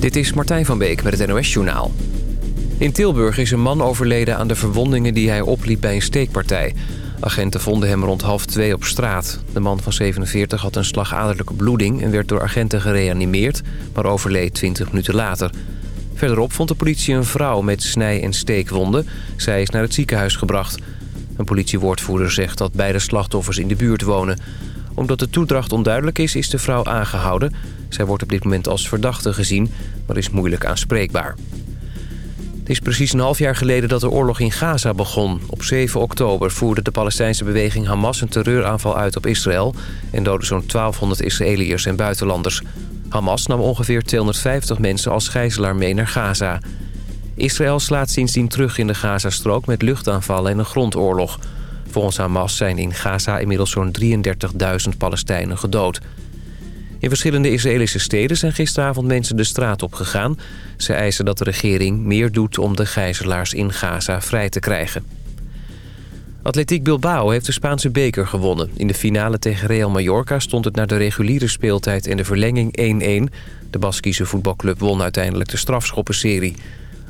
Dit is Martijn van Beek met het NOS-journaal. In Tilburg is een man overleden aan de verwondingen die hij opliep bij een steekpartij. Agenten vonden hem rond half twee op straat. De man van 47 had een slagaderlijke bloeding en werd door agenten gereanimeerd... maar overleed 20 minuten later. Verderop vond de politie een vrouw met snij- en steekwonden. Zij is naar het ziekenhuis gebracht. Een politiewoordvoerder zegt dat beide slachtoffers in de buurt wonen omdat de toedracht onduidelijk is, is de vrouw aangehouden. Zij wordt op dit moment als verdachte gezien, maar is moeilijk aanspreekbaar. Het is precies een half jaar geleden dat de oorlog in Gaza begon. Op 7 oktober voerde de Palestijnse beweging Hamas een terreuraanval uit op Israël... en doodde zo'n 1200 Israëliërs en buitenlanders. Hamas nam ongeveer 250 mensen als gijzelaar mee naar Gaza. Israël slaat sindsdien terug in de Gazastrook met luchtaanvallen en een grondoorlog... Volgens Hamas zijn in Gaza inmiddels zo'n 33.000 Palestijnen gedood. In verschillende Israëlische steden zijn gisteravond mensen de straat op gegaan. Ze eisen dat de regering meer doet om de gijzelaars in Gaza vrij te krijgen. Atletiek Bilbao heeft de Spaanse beker gewonnen. In de finale tegen Real Mallorca stond het naar de reguliere speeltijd en de verlenging 1-1. De Baskische voetbalclub won uiteindelijk de strafschoppenserie.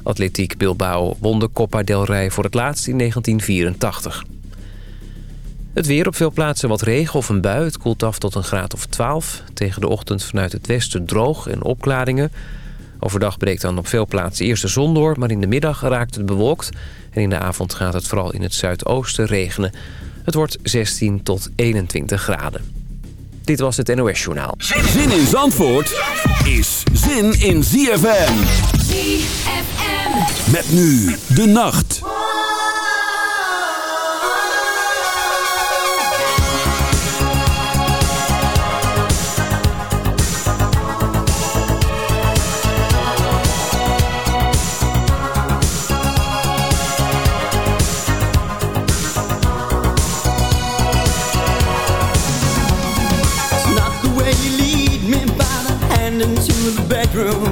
Atletiek Bilbao won de Copa del Rey voor het laatst in 1984. Het weer op veel plaatsen wat regen of een bui. Het koelt af tot een graad of 12. Tegen de ochtend vanuit het westen droog en opklaringen. Overdag breekt dan op veel plaatsen eerst de zon door... maar in de middag raakt het bewolkt. En in de avond gaat het vooral in het zuidoosten regenen. Het wordt 16 tot 21 graden. Dit was het NOS Journaal. Zin in Zandvoort is zin in ZFM. ZFM. Met nu de nacht. The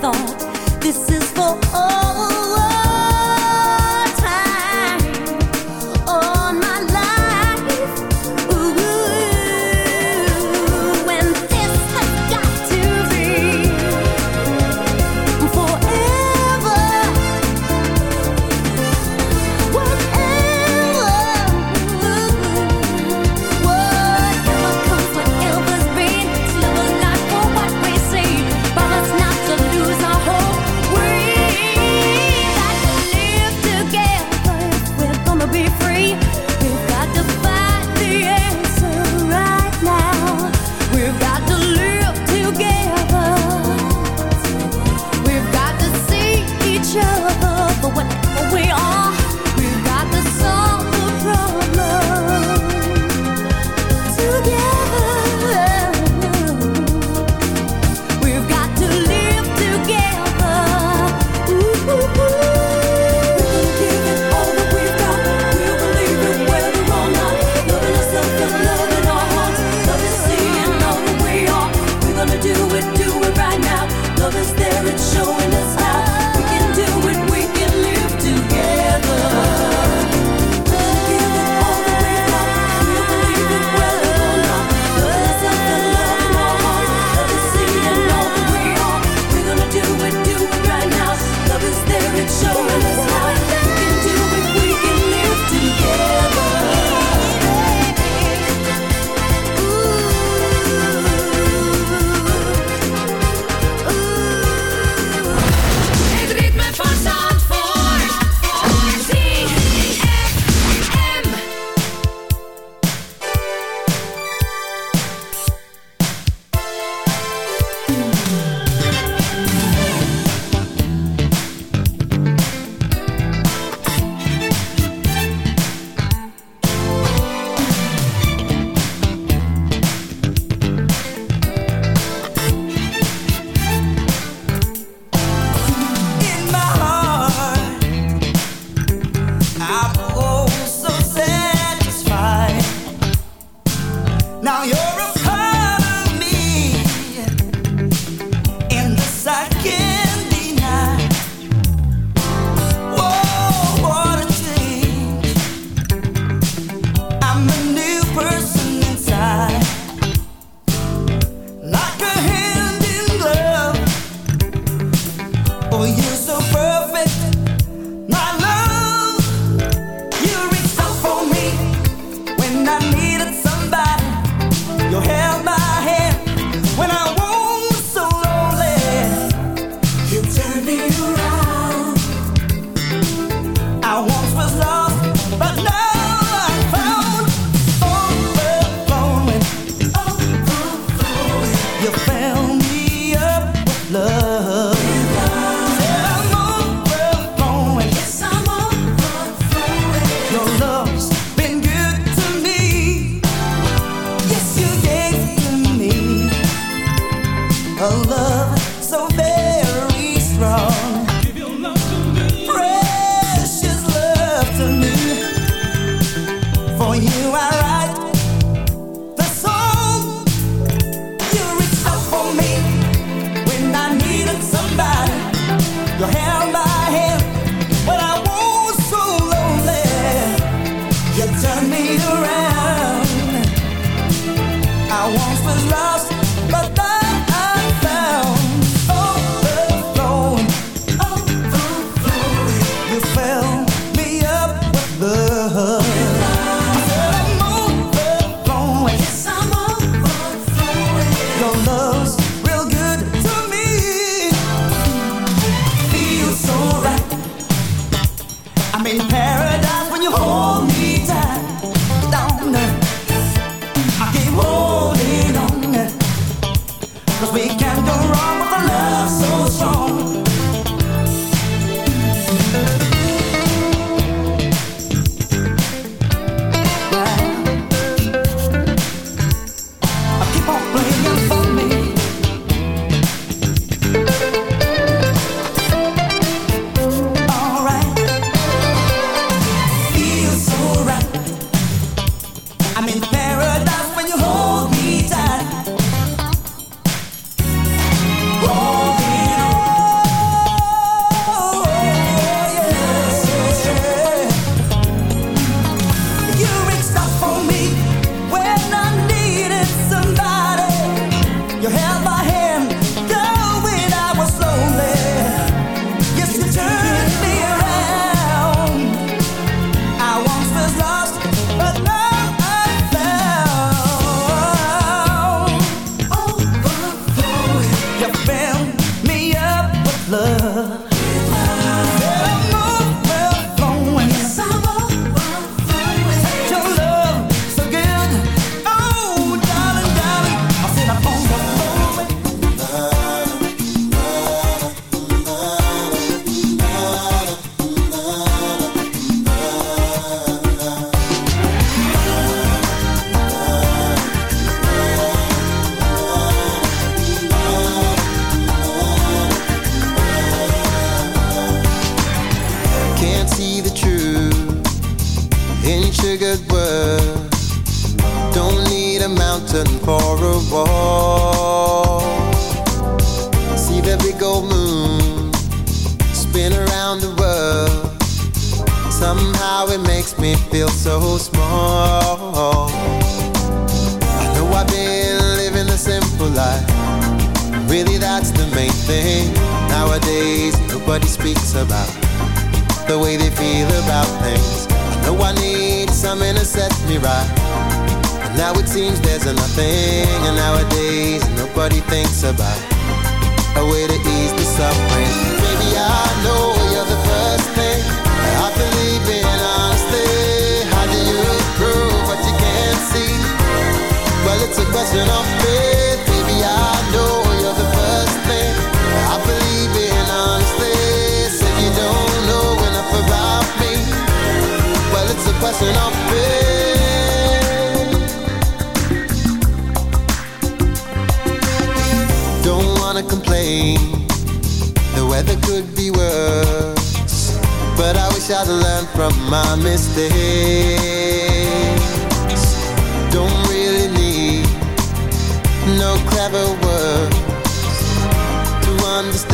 thought. This is for all.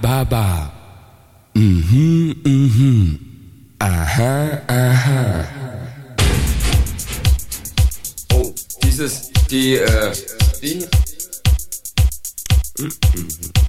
Ba ba ba ba. Mhm mhm. Aha aha. Oh, dieses, die, äh, die. Ba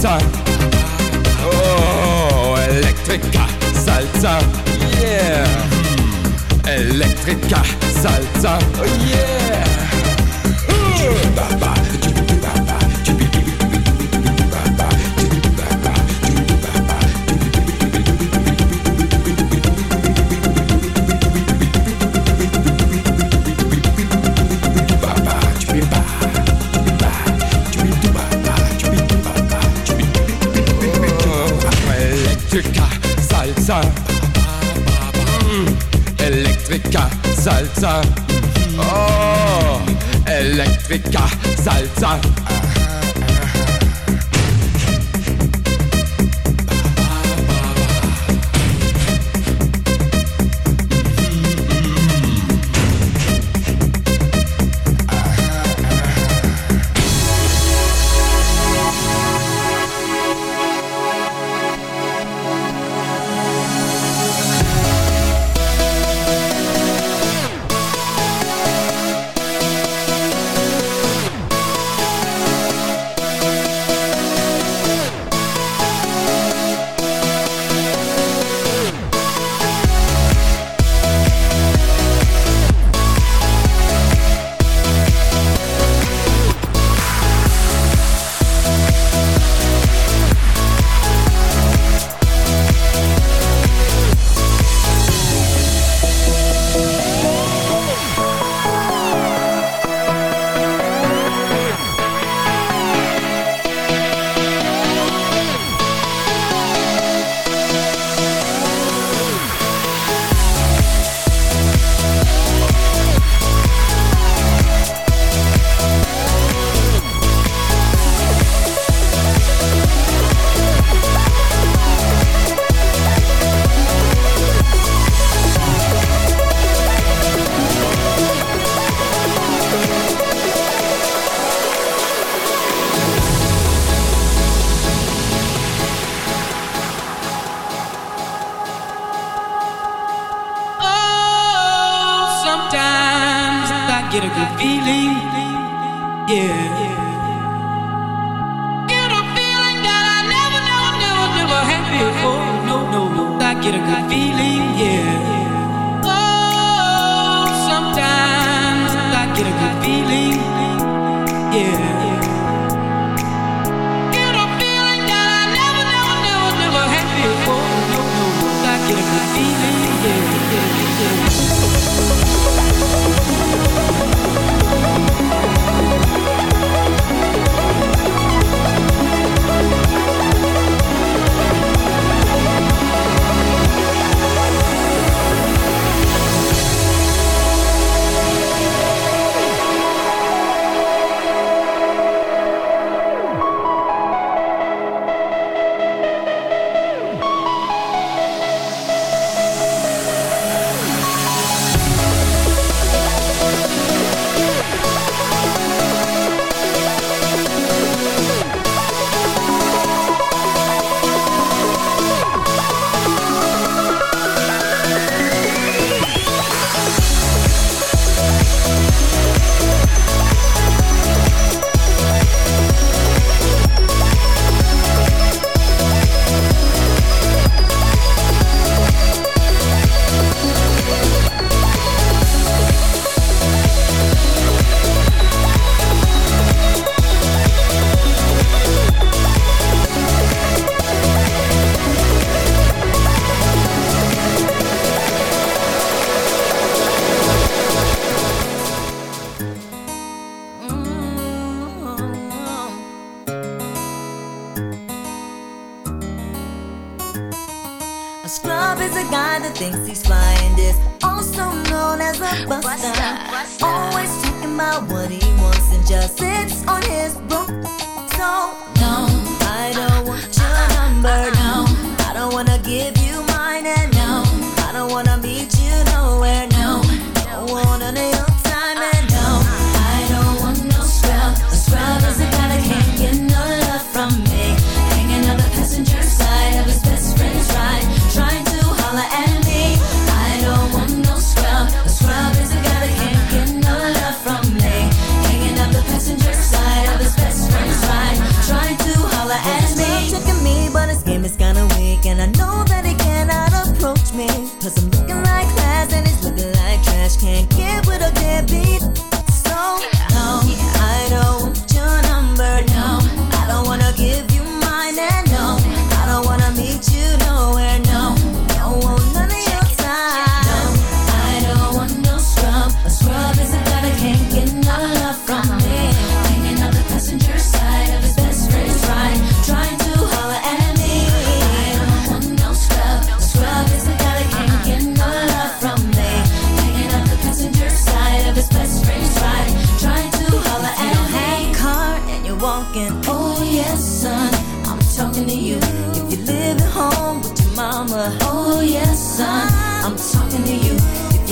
Salsa. Oh, Electrica Salsa. Yeah. Electrica Salsa. Oh, yeah. Uh. Salsa. Mm. Elektrika Salsa. Oh, Elektrika Salsa.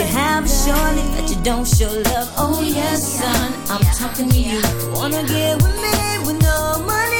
you have surely that you don't show love. Oh yes, son, I'm talking to you. Wanna get with me with no money?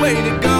Way to go.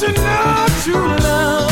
You know true love?